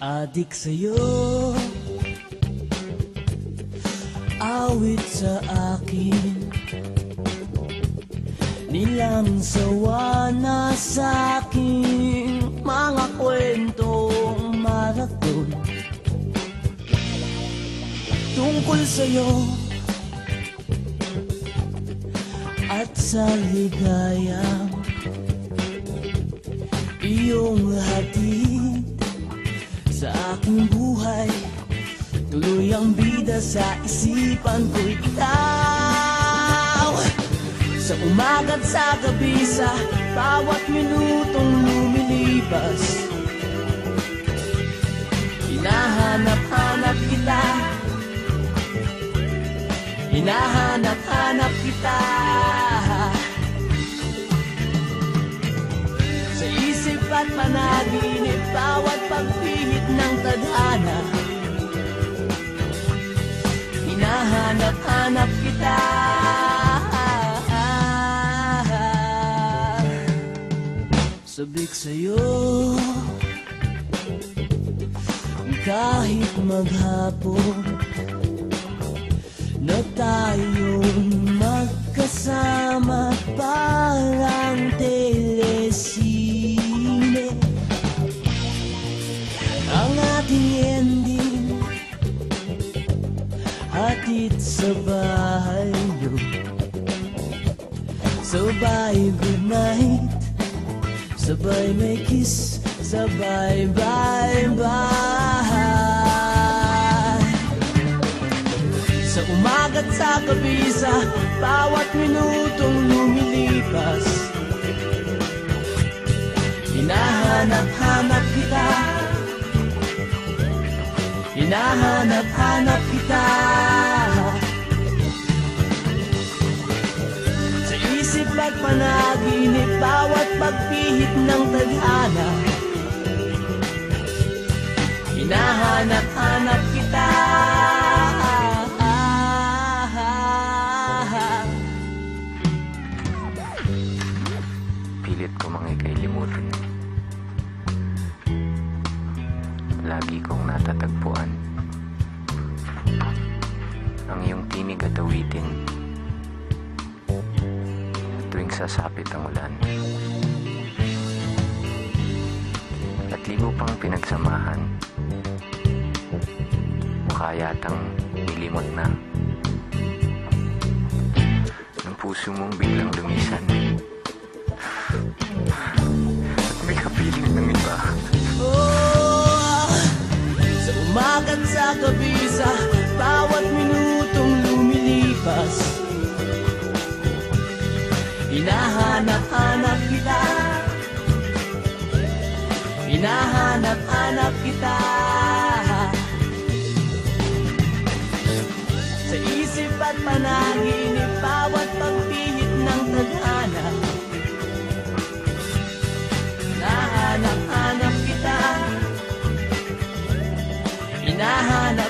Adik sa'yo Awit sa akin. Nilang sawa na sa aking Mga kwentong maraton. Tungkol sa'yo At sa ligayang Iyong hatid sa isipan ko ikaw Sa umaga't sa gabi sa bawat minutong lumilipas Hinahanap-hanap kita. Hinahanap-hanap kita. Sa isip at panaginip Bawat pagpihit ng tadhana Hinahanap-hanap kita. Sabik sa'yo Kahit maghapon Na tayong magkasama Parang Hatid sa bahay nyo Sabay good night. Sabay may kiss. Sabay bye bye. Sa umaga't sa gabi sa Bawat minutong lumilipas. Hinahanap-hanap Hinahanap-hanap kita. Sa isip at panaginip Bawat pagpihit ng tadhana Hinahanap-hanap kita. Pilit ko mga ikailimutin. Lagi kong natatagpuan. Ang iyong tinig at awitin. Tuwing sasapit ang ulan. At libo pang pinagsamahan. Mukha yatang nilimot na. Ang puso mong biglang lumisan. At may kapiling ng iba. Oh, Hinahanap-hanap kita. Sa isip at panaginip Bawat pagpihit ng tag-ana Hinahanap-hanap kita. Hinahanap